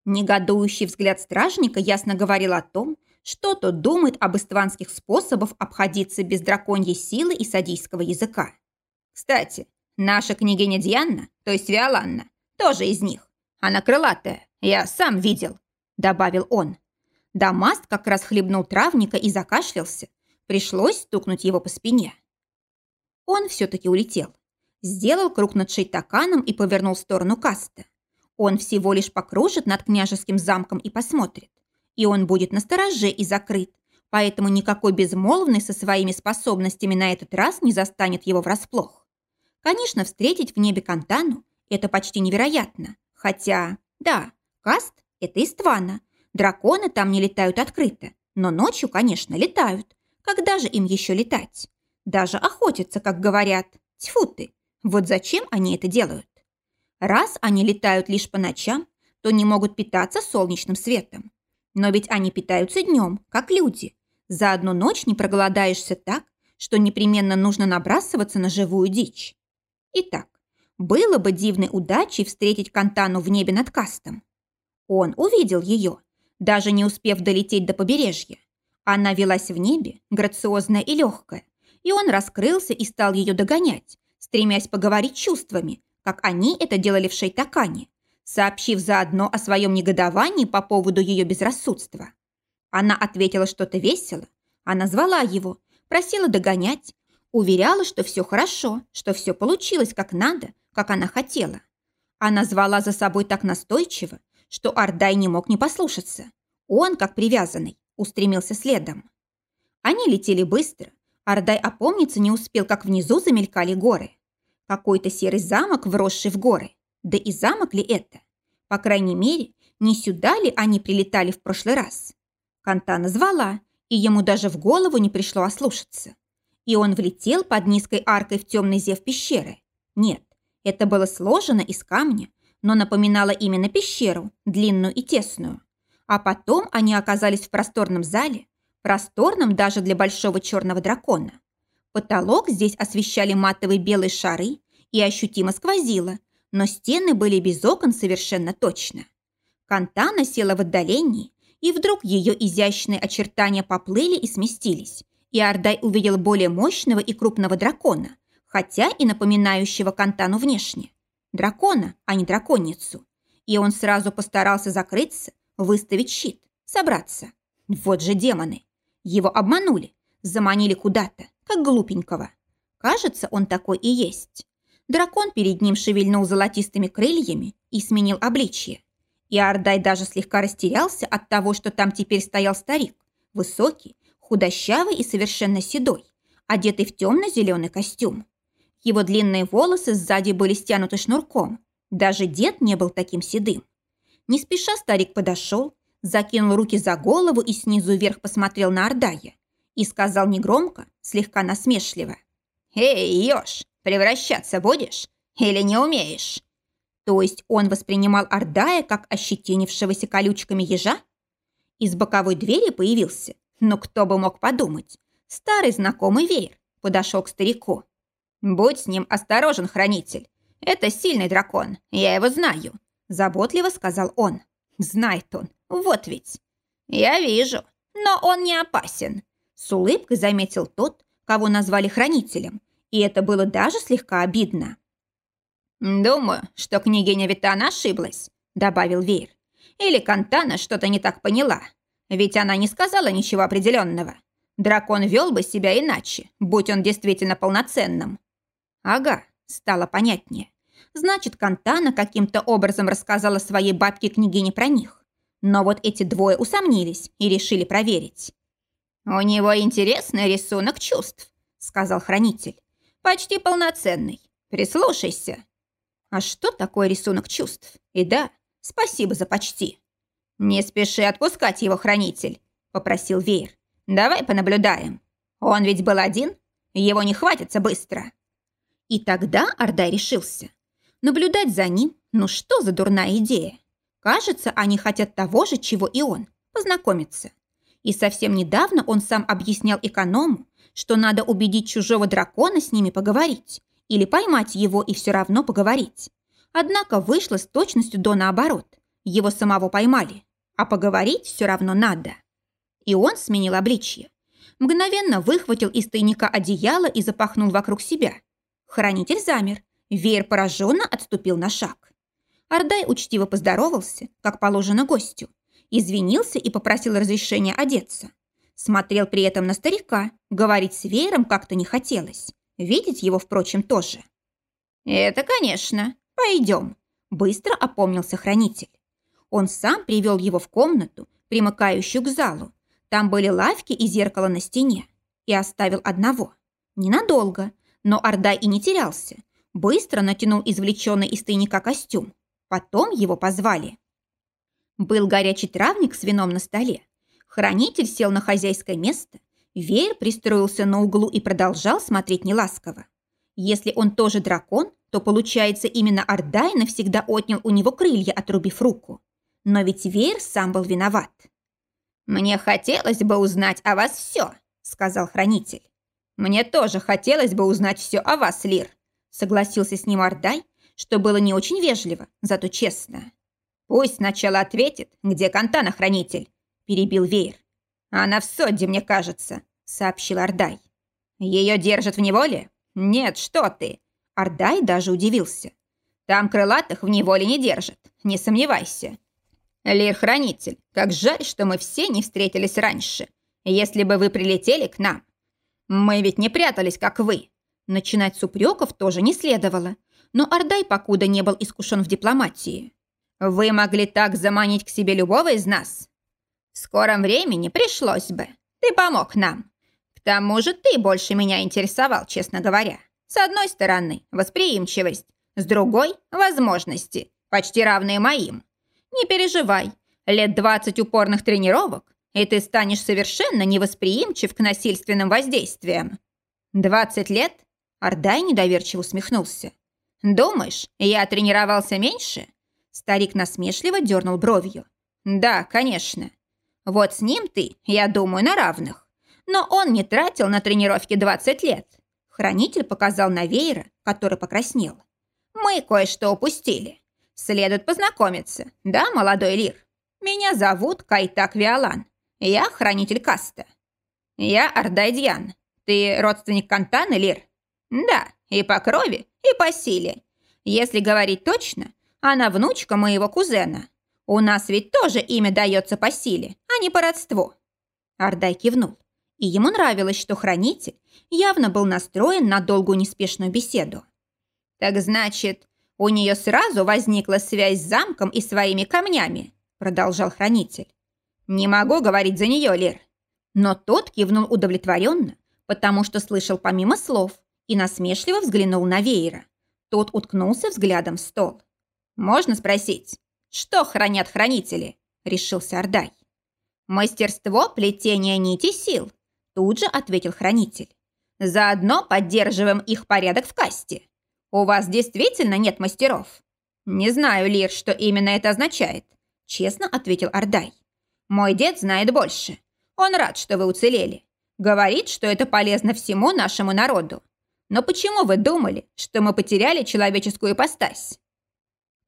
Негодующий взгляд стражника ясно говорил о том, что тот думает об истванских способах обходиться без драконьей силы и садийского языка. Кстати, наша княгиня Дианна, то есть Виоланна, тоже из них. Она крылатая, я сам видел, добавил он. Дамаст как раз хлебнул травника и закашлялся. Пришлось стукнуть его по спине. Он все-таки улетел. Сделал круг над шейтаканом и повернул в сторону каста. Он всего лишь покружит над княжеским замком и посмотрит. И он будет настороже и закрыт, поэтому никакой безмолвный со своими способностями на этот раз не застанет его врасплох. Конечно, встретить в небе Кантану – это почти невероятно. Хотя, да, Каст – это Иствана. Драконы там не летают открыто, но ночью, конечно, летают. Когда же им еще летать? Даже охотятся, как говорят. Тьфу ты, вот зачем они это делают? Раз они летают лишь по ночам, то не могут питаться солнечным светом. Но ведь они питаются днем, как люди. За одну ночь не проголодаешься так, что непременно нужно набрасываться на живую дичь. Итак, было бы дивной удачей встретить Кантану в небе над кастом. Он увидел ее, даже не успев долететь до побережья. Она велась в небе, грациозная и легкая, и он раскрылся и стал ее догонять, стремясь поговорить чувствами, как они это делали в Шейтакане, сообщив заодно о своем негодовании по поводу ее безрассудства. Она ответила что-то весело, она звала его, просила догонять, уверяла, что все хорошо, что все получилось как надо, как она хотела. Она звала за собой так настойчиво, что Ардай не мог не послушаться. Он, как привязанный, устремился следом. Они летели быстро. Ардай опомниться не успел, как внизу замелькали горы. Какой-то серый замок, вросший в горы. Да и замок ли это? По крайней мере, не сюда ли они прилетали в прошлый раз? Кантана звала, и ему даже в голову не пришло ослушаться. И он влетел под низкой аркой в темный зев пещеры. Нет, это было сложено из камня, но напоминало именно пещеру, длинную и тесную. А потом они оказались в просторном зале, просторном даже для большого черного дракона. Потолок здесь освещали матовые белые шары и ощутимо сквозило, но стены были без окон совершенно точно. Кантана села в отдалении, и вдруг ее изящные очертания поплыли и сместились, и Ардай увидел более мощного и крупного дракона, хотя и напоминающего Кантану внешне. Дракона, а не драконицу. И он сразу постарался закрыться, выставить щит, собраться. Вот же демоны. Его обманули, заманили куда-то, как глупенького. Кажется, он такой и есть. Дракон перед ним шевельнул золотистыми крыльями и сменил обличье. И Ардай даже слегка растерялся от того, что там теперь стоял старик, высокий, худощавый и совершенно седой, одетый в темно-зеленый костюм. Его длинные волосы сзади были стянуты шнурком. Даже дед не был таким седым. Не спеша старик подошел, закинул руки за голову и снизу вверх посмотрел на Ардая и сказал негромко, слегка насмешливо. «Эй, Ёж, превращаться будешь или не умеешь?» То есть он воспринимал Ардая как ощетинившегося колючками ежа? Из боковой двери появился, но кто бы мог подумать, старый знакомый веер подошел к старику. «Будь с ним осторожен, хранитель. Это сильный дракон, я его знаю», – заботливо сказал он. «Знает он, вот ведь». «Я вижу, но он не опасен», – с улыбкой заметил тот, кого назвали хранителем, и это было даже слегка обидно. «Думаю, что княгиня Витана ошиблась», – добавил Вейр. «Или Кантана что-то не так поняла. Ведь она не сказала ничего определенного. Дракон вел бы себя иначе, будь он действительно полноценным. Ага, стало понятнее. Значит, Кантана каким-то образом рассказала своей бабке-княгине про них. Но вот эти двое усомнились и решили проверить. «У него интересный рисунок чувств», — сказал хранитель. «Почти полноценный. Прислушайся». А что такое рисунок чувств? И да, спасибо за почти. «Не спеши отпускать его, хранитель», — попросил Веер. «Давай понаблюдаем. Он ведь был один, его не хватится быстро». И тогда Ордай решился. Наблюдать за ним, ну что за дурная идея? Кажется, они хотят того же, чего и он – познакомиться. И совсем недавно он сам объяснял эконому, что надо убедить чужого дракона с ними поговорить или поймать его и все равно поговорить. Однако вышло с точностью до наоборот. Его самого поймали, а поговорить все равно надо. И он сменил обличье. Мгновенно выхватил из тайника одеяло и запахнул вокруг себя – Хранитель замер. Веер пораженно отступил на шаг. Ардай учтиво поздоровался, как положено гостю, извинился и попросил разрешения одеться. Смотрел при этом на старика, говорить с веером как-то не хотелось. Видеть его, впрочем, тоже. «Это, конечно. Пойдем», – быстро опомнился хранитель. Он сам привел его в комнату, примыкающую к залу. Там были лавки и зеркало на стене. И оставил одного. Ненадолго, но Ордай и не терялся. Быстро натянул извлеченный из тайника костюм. Потом его позвали. Был горячий травник с вином на столе. Хранитель сел на хозяйское место. Веер пристроился на углу и продолжал смотреть неласково. Если он тоже дракон, то, получается, именно Ордай навсегда отнял у него крылья, отрубив руку. Но ведь Веер сам был виноват. «Мне хотелось бы узнать о вас все», — сказал хранитель. «Мне тоже хотелось бы узнать все о вас, Лир», согласился с ним Ардай, что было не очень вежливо, зато честно. «Пусть сначала ответит, где Кантана-хранитель», перебил Веер. «Она в Содде, мне кажется», сообщил Ардай. «Ее держат в неволе? Нет, что ты!» Ардай даже удивился. «Там крылатых в неволе не держат, не сомневайся». «Лир-хранитель, как жаль, что мы все не встретились раньше. Если бы вы прилетели к нам, «Мы ведь не прятались, как вы!» Начинать с упреков тоже не следовало, но Ордай покуда не был искушен в дипломатии. «Вы могли так заманить к себе любого из нас?» «В скором времени пришлось бы. Ты помог нам. К тому же ты больше меня интересовал, честно говоря. С одной стороны, восприимчивость, С другой – возможности, почти равные моим. Не переживай, лет 20 упорных тренировок, и ты станешь совершенно невосприимчив к насильственным воздействиям. 20 лет? Ардай недоверчиво усмехнулся. «Думаешь, я тренировался меньше?» Старик насмешливо дернул бровью. «Да, конечно. Вот с ним ты, я думаю, на равных. Но он не тратил на тренировки 20 лет. Хранитель показал на веера, который покраснел. Мы кое-что упустили. Следует познакомиться, да, молодой Лир? Меня зовут Кайтак Виолан. Я хранитель каста. Я Ардайдьян. Ты родственник Кантаны, Лир? Да, и по крови, и по силе. Если говорить точно, она внучка моего кузена. У нас ведь тоже имя дается по силе, а не по родству. Ардай кивнул и ему нравилось, что хранитель явно был настроен на долгую неспешную беседу. «Так значит, у нее сразу возникла связь с замком и своими камнями», продолжал хранитель. «Не могу говорить за нее, Лер». Но тот кивнул удовлетворенно, потому что слышал помимо слов и насмешливо взглянул на веера. Тот уткнулся взглядом в стол. «Можно спросить, что хранят хранители?» – решился Ордай. «Мастерство плетения нити сил», Тут же ответил хранитель. Заодно поддерживаем их порядок в касте. У вас действительно нет мастеров? Не знаю, Лир, что именно это означает. Честно ответил Ардай. Мой дед знает больше. Он рад, что вы уцелели. Говорит, что это полезно всему нашему народу. Но почему вы думали, что мы потеряли человеческую ипостась?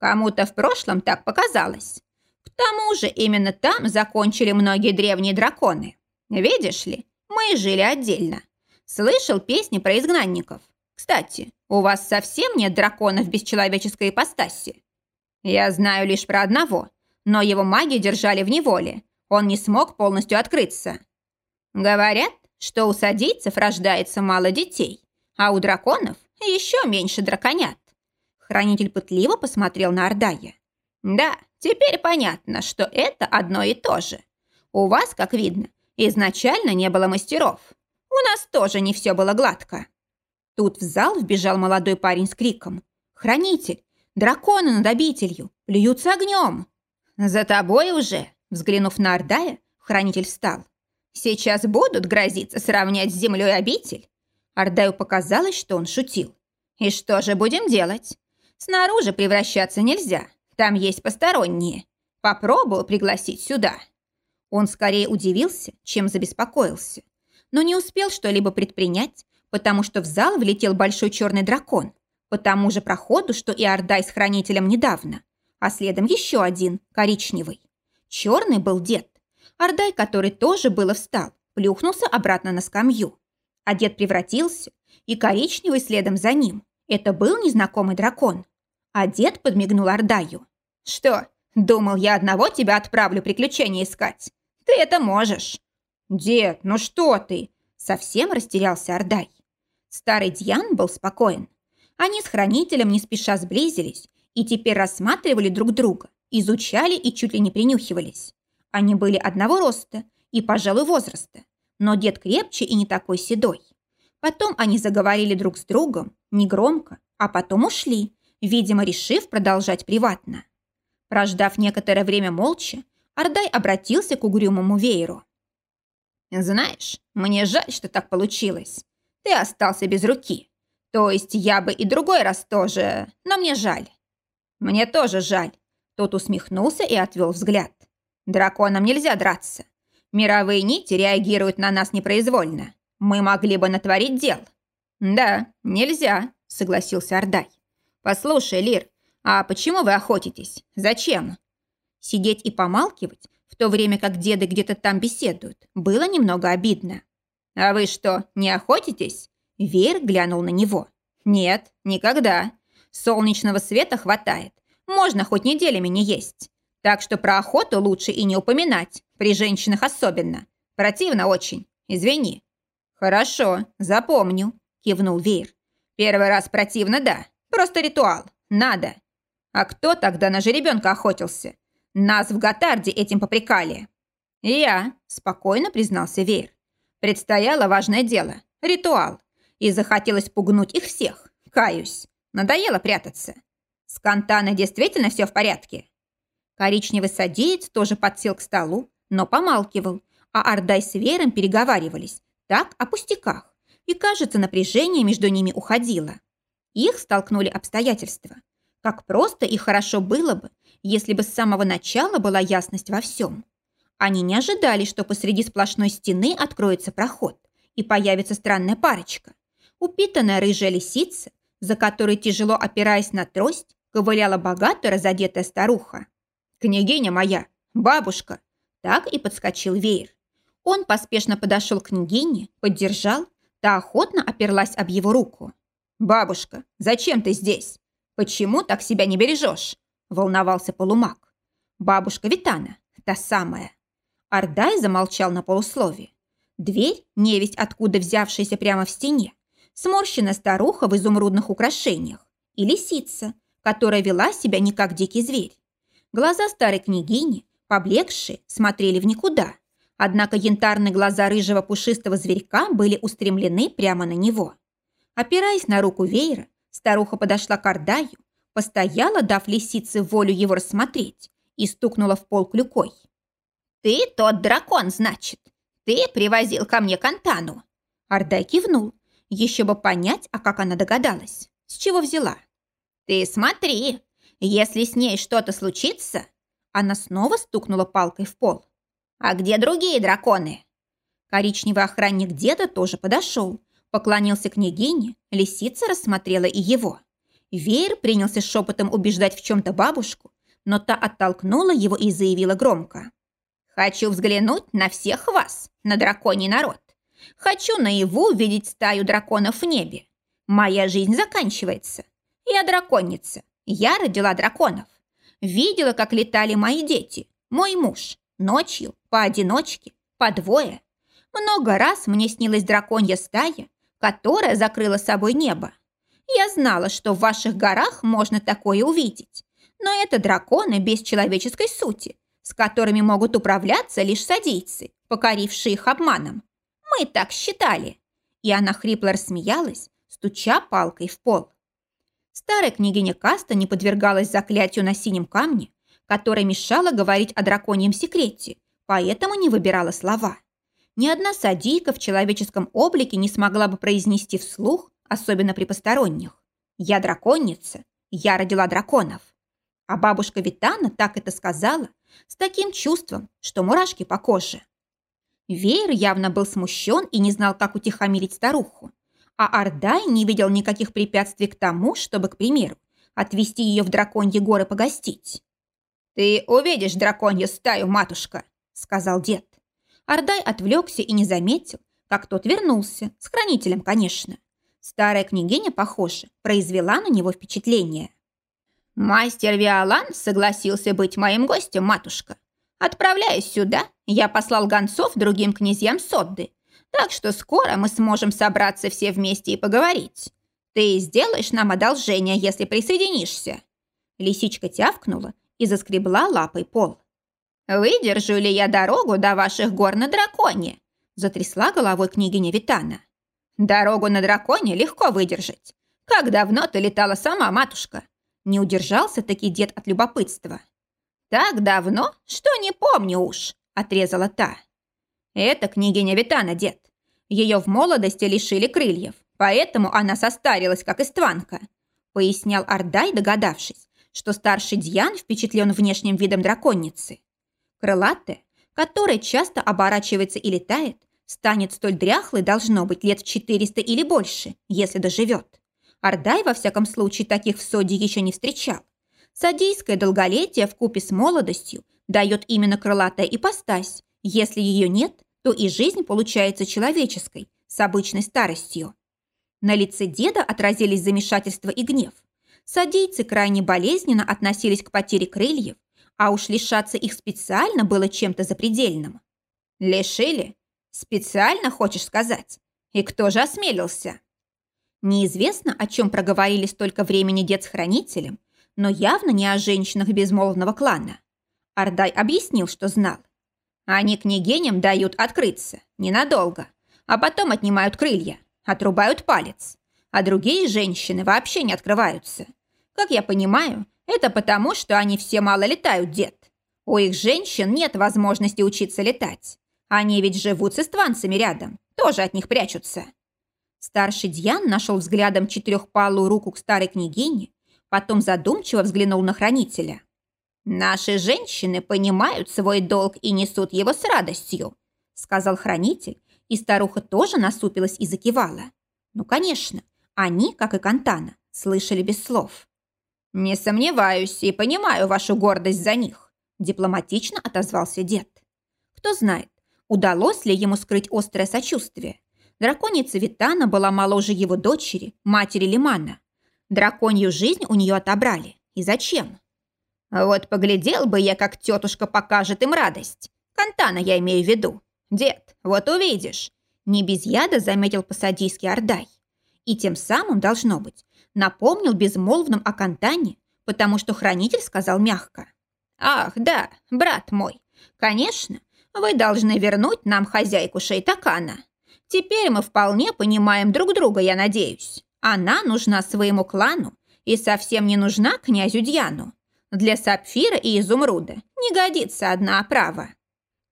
Кому-то в прошлом так показалось. К тому же именно там закончили многие древние драконы. Видишь ли, мы жили отдельно. Слышал песни про изгнанников. Кстати, у вас совсем нет драконов без человеческой ипостаси? Я знаю лишь про одного, но его маги держали в неволе. Он не смог полностью открыться. Говорят, что у садийцев рождается мало детей, а у драконов еще меньше драконят. Хранитель пытливо посмотрел на Ордая. Да, теперь понятно, что это одно и то же. У вас, как видно, Изначально не было мастеров. У нас тоже не все было гладко. Тут в зал вбежал молодой парень с криком. «Хранитель! Драконы над обителью! Плюются огнем!» «За тобой уже!» Взглянув на Ордая, хранитель встал. «Сейчас будут грозиться сравнять с землей обитель?» Ордаю показалось, что он шутил. «И что же будем делать? Снаружи превращаться нельзя. Там есть посторонние. Попробую пригласить сюда». Он скорее удивился, чем забеспокоился. Но не успел что-либо предпринять, потому что в зал влетел большой черный дракон, по тому же проходу, что и Ордай с хранителем недавно, а следом еще один, коричневый. Черный был дед. Ордай, который тоже было встал, плюхнулся обратно на скамью. А дед превратился, и коричневый следом за ним. Это был незнакомый дракон. А дед подмигнул Ордаю. «Что, думал, я одного тебя отправлю приключения искать? Ты это можешь!» «Дед, ну что ты?» Совсем растерялся Ордай. Старый Дьян был спокоен. Они с хранителем не спеша сблизились и теперь рассматривали друг друга, изучали и чуть ли не принюхивались. Они были одного роста и, пожалуй, возраста, но дед крепче и не такой седой. Потом они заговорили друг с другом, негромко, а потом ушли, видимо, решив продолжать приватно. Прождав некоторое время молча, Ардай обратился к угрюмому вееру. «Знаешь, мне жаль, что так получилось. Ты остался без руки. То есть я бы и другой раз тоже, но мне жаль». «Мне тоже жаль». Тот усмехнулся и отвел взгляд. «Драконам нельзя драться. Мировые нити реагируют на нас непроизвольно. Мы могли бы натворить дел». «Да, нельзя», — согласился Ардай. «Послушай, Лир, а почему вы охотитесь? Зачем?» Сидеть и помалкивать, в то время как деды где-то там беседуют, было немного обидно. «А вы что, не охотитесь?» Веер глянул на него. «Нет, никогда. Солнечного света хватает. Можно хоть неделями не есть. Так что про охоту лучше и не упоминать, при женщинах особенно. Противно очень. Извини». «Хорошо, запомню», – кивнул Веер. «Первый раз противно, да. Просто ритуал. Надо. А кто тогда на жеребенка охотился? Нас в Гатарде этим попрекали». «Я», – спокойно признался Вейр. «Предстояло важное дело – ритуал. И захотелось пугнуть их всех. Каюсь. Надоело прятаться. С Кантаной действительно все в порядке?» Коричневый садеец тоже подсел к столу, но помалкивал, а Ардай с Вером переговаривались, так о пустяках, и, кажется, напряжение между ними уходило. Их столкнули обстоятельства. Как просто и хорошо было бы, если бы с самого начала была ясность во всем. Они не ожидали, что посреди сплошной стены откроется проход и появится странная парочка. Упитанная рыжая лисица, за которой, тяжело опираясь на трость, ковыляла богато разодетая старуха. «Княгиня моя! Бабушка!» Так и подскочил веер. Он поспешно подошел к княгине, поддержал, та охотно оперлась об его руку. «Бабушка, зачем ты здесь? Почему так себя не бережешь?» волновался полумаг. Бабушка Витана, та самая. Ардай замолчал на полусловие. Дверь, невесть откуда взявшаяся прямо в стене, сморщенная старуха в изумрудных украшениях и лисица, которая вела себя не как дикий зверь. Глаза старой княгини, поблекшие, смотрели в никуда, однако янтарные глаза рыжего пушистого зверька были устремлены прямо на него. Опираясь на руку веера, старуха подошла к Ардаю, постояла, дав лисице волю его рассмотреть, и стукнула в пол клюкой. «Ты тот дракон, значит? Ты привозил ко мне Кантану?» Ардай кивнул. Еще бы понять, а как она догадалась. С чего взяла? «Ты смотри, если с ней что-то случится...» Она снова стукнула палкой в пол. «А где другие драконы?» Коричневый охранник деда тоже подошел, поклонился княгине, лисица рассмотрела и его. Веер принялся шепотом убеждать в чем-то бабушку, но та оттолкнула его и заявила громко. «Хочу взглянуть на всех вас, на драконий народ. Хочу наяву увидеть стаю драконов в небе. Моя жизнь заканчивается. Я драконица. Я родила драконов. Видела, как летали мои дети, мой муж, ночью, поодиночке, по двое. Много раз мне снилась драконья стая, которая закрыла собой небо. Я знала, что в ваших горах можно такое увидеть. Но это драконы без человеческой сути, с которыми могут управляться лишь садийцы, покорившие их обманом. Мы так считали. И она хрипло рассмеялась, стуча палкой в пол. Старая княгиня Каста не подвергалась заклятию на синем камне, которое мешало говорить о драконьем секрете, поэтому не выбирала слова. Ни одна садийка в человеческом облике не смогла бы произнести вслух особенно при посторонних. Я драконица, я родила драконов. А бабушка Витана так это сказала, с таким чувством, что мурашки по коже. Веер явно был смущен и не знал, как утихомирить старуху. А Ардай не видел никаких препятствий к тому, чтобы, к примеру, отвезти ее в драконьи горы погостить. «Ты увидишь драконью стаю, матушка», — сказал дед. Ардай отвлекся и не заметил, как тот вернулся, с хранителем, конечно. Старая княгиня, похоже, произвела на него впечатление. «Мастер Виолан согласился быть моим гостем, матушка. Отправляясь сюда, я послал гонцов другим князьям Содды, так что скоро мы сможем собраться все вместе и поговорить. Ты сделаешь нам одолжение, если присоединишься». Лисичка тявкнула и заскребла лапой пол. «Выдержу ли я дорогу до ваших гор на драконе?» затрясла головой княгиня Витана. Дорогу на драконе легко выдержать. Как давно ты летала сама, матушка? Не удержался таки дед от любопытства. Так давно, что не помню уж, отрезала та. Это княгиня Витана, дед. Ее в молодости лишили крыльев, поэтому она состарилась, как истванка, пояснял Ардай, догадавшись, что старший Дьян впечатлен внешним видом драконицы. Крылатая, которая часто оборачивается и летает, Станет столь дряхлой должно быть лет 400 или больше, если доживет. Ардай, во всяком случае, таких в Соде еще не встречал. Садийское долголетие в купе с молодостью дает именно крылатая ипостась. Если ее нет, то и жизнь получается человеческой, с обычной старостью. На лице деда отразились замешательство и гнев. Садийцы крайне болезненно относились к потере крыльев, а уж лишаться их специально было чем-то запредельным. «Лишили? Специально хочешь сказать? И кто же осмелился? Неизвестно, о чем проговорили столько времени дед с хранителем, но явно не о женщинах безмолвного клана. Ардай объяснил, что знал. Они княгиням дают открыться, ненадолго, а потом отнимают крылья, отрубают палец. а другие женщины вообще не открываются. Как я понимаю, это потому, что они все мало летают, дед. У их женщин нет возможности учиться летать. Они ведь живут с истванцами рядом, тоже от них прячутся. Старший Дьян нашел взглядом четырехпалую руку к старой княгине, потом задумчиво взглянул на хранителя. «Наши женщины понимают свой долг и несут его с радостью», сказал хранитель, и старуха тоже насупилась и закивала. «Ну, конечно, они, как и Кантана, слышали без слов». «Не сомневаюсь и понимаю вашу гордость за них», дипломатично отозвался дед. Кто знает, удалось ли ему скрыть острое сочувствие. Драконица Витана была моложе его дочери, матери Лимана. Драконью жизнь у нее отобрали. И зачем? Вот поглядел бы я, как тетушка покажет им радость. Кантана я имею в виду. Дед, вот увидишь. Не без яда заметил посадийский Ордай. И тем самым, должно быть, напомнил безмолвным о Кантане, потому что хранитель сказал мягко. «Ах, да, брат мой, конечно, вы должны вернуть нам хозяйку Шейтакана. Теперь мы вполне понимаем друг друга, я надеюсь. Она нужна своему клану и совсем не нужна князю Дьяну. Для Сапфира и Изумруда не годится одна оправа.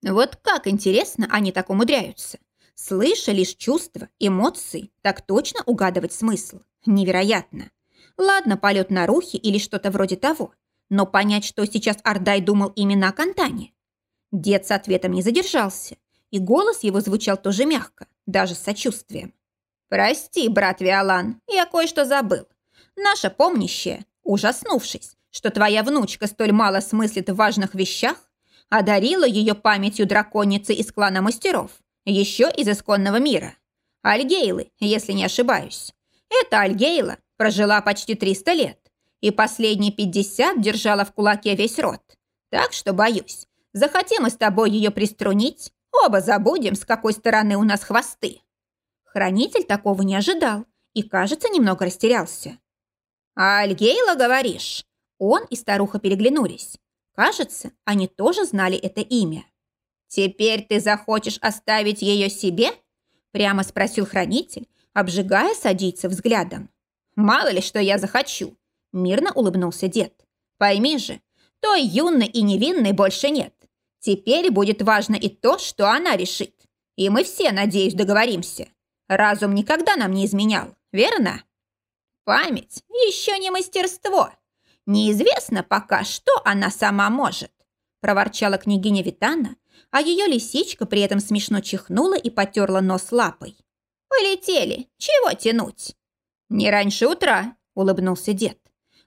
Вот как интересно они так умудряются. Слыша лишь чувства, эмоции, так точно угадывать смысл. Невероятно. Ладно, полет на рухе или что-то вроде того. Но понять, что сейчас Ардай думал именно о Кантане. Дед с ответом не задержался, и голос его звучал тоже мягко, даже с сочувствием. «Прости, брат Виолан, я кое-что забыл. Наша помнящая, ужаснувшись, что твоя внучка столь мало смыслит в важных вещах, одарила ее памятью драконицы из клана мастеров, еще из исконного мира. Альгейлы, если не ошибаюсь. Эта Альгейла прожила почти 300 лет и последние 50 держала в кулаке весь род. Так что, боюсь, захотим мы с тобой ее приструнить, оба забудем, с какой стороны у нас хвосты. Хранитель такого не ожидал и, кажется, немного растерялся. «А Альгейла, говоришь?» Он и старуха переглянулись. Кажется, они тоже знали это имя. «Теперь ты захочешь оставить ее себе?» Прямо спросил хранитель, обжигая садиться взглядом. «Мало ли, что я захочу!» Мирно улыбнулся дед. «Пойми же, той юной и невинной больше нет. Теперь будет важно и то, что она решит. И мы все, надеюсь, договоримся. Разум никогда нам не изменял, верно? Память еще не мастерство. Неизвестно пока, что она сама может, проворчала княгиня Витана, а ее лисичка при этом смешно чихнула и потерла нос лапой. «Полетели! Чего тянуть?» «Не раньше утра», — улыбнулся дед.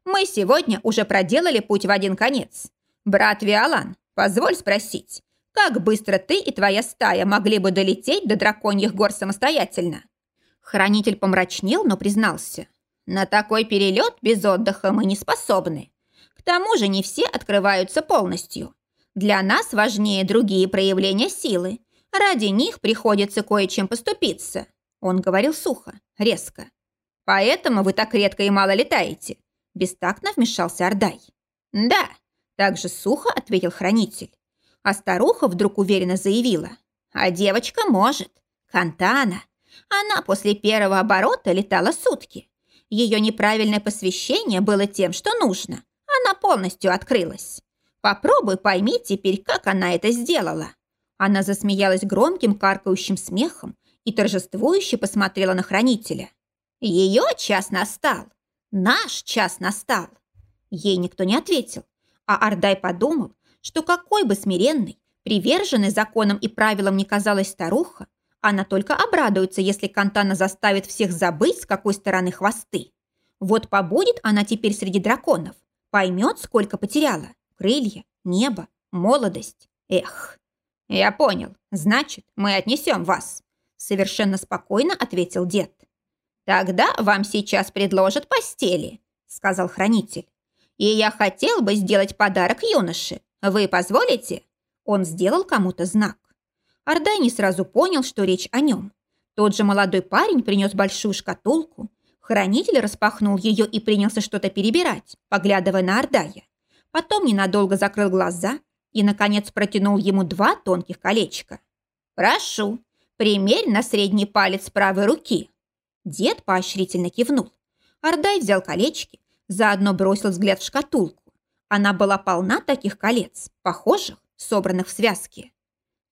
«Мы сегодня уже проделали путь в один конец. Брат Виолан, позволь спросить, как быстро ты и твоя стая могли бы долететь до драконьих гор самостоятельно?» Хранитель помрачнел, но признался. «На такой перелет без отдыха мы не способны. К тому же не все открываются полностью. Для нас важнее другие проявления силы. Ради них приходится кое-чем поступиться». Он говорил сухо, резко. «Поэтому вы так редко и мало летаете», – бестактно вмешался Ордай. «Да», – также сухо ответил хранитель. А старуха вдруг уверенно заявила. А девочка может. Кантана. Она после первого оборота летала сутки. Ее неправильное посвящение было тем, что нужно. Она полностью открылась. Попробуй пойми теперь, как она это сделала. Она засмеялась громким каркающим смехом и торжествующе посмотрела на хранителя. Ее час настал. Наш час настал. Ей никто не ответил, а Ардай подумал, что какой бы смиренной, приверженной законам и правилам не казалась старуха, она только обрадуется, если Кантана заставит всех забыть, с какой стороны хвосты. Вот побудет она теперь среди драконов, поймет, сколько потеряла. Крылья, небо, молодость. Эх. Я понял. Значит, мы отнесем вас. Совершенно спокойно ответил дед. Тогда вам сейчас предложат постели, сказал хранитель. И я хотел бы сделать подарок юноше. «Вы позволите?» Он сделал кому-то знак. Ардай не сразу понял, что речь о нем. Тот же молодой парень принес большую шкатулку. Хранитель распахнул ее и принялся что-то перебирать, поглядывая на Ардая. Потом ненадолго закрыл глаза и, наконец, протянул ему два тонких колечка. «Прошу, примерь на средний палец правой руки». Дед поощрительно кивнул. Ардай взял колечки, заодно бросил взгляд в шкатулку. Она была полна таких колец, похожих, собранных в связке.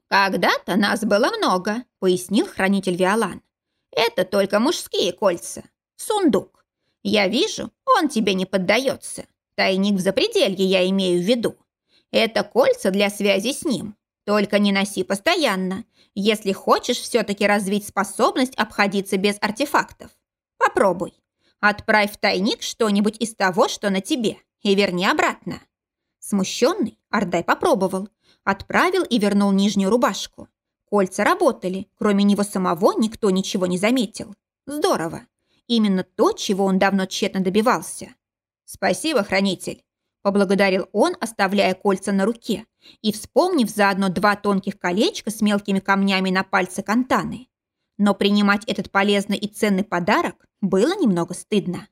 «Когда-то нас было много», — пояснил хранитель Виолан. «Это только мужские кольца. Сундук. Я вижу, он тебе не поддается. Тайник в запределье я имею в виду. Это кольца для связи с ним. Только не носи постоянно, если хочешь все-таки развить способность обходиться без артефактов. Попробуй. Отправь в тайник что-нибудь из того, что на тебе, и верни обратно. Смущенный, Ардай попробовал. Отправил и вернул нижнюю рубашку. Кольца работали, кроме него самого никто ничего не заметил. Здорово. Именно то, чего он давно тщетно добивался. «Спасибо, хранитель», – поблагодарил он, оставляя кольца на руке и вспомнив заодно два тонких колечка с мелкими камнями на пальце Кантаны. Но принимать этот полезный и ценный подарок было немного стыдно.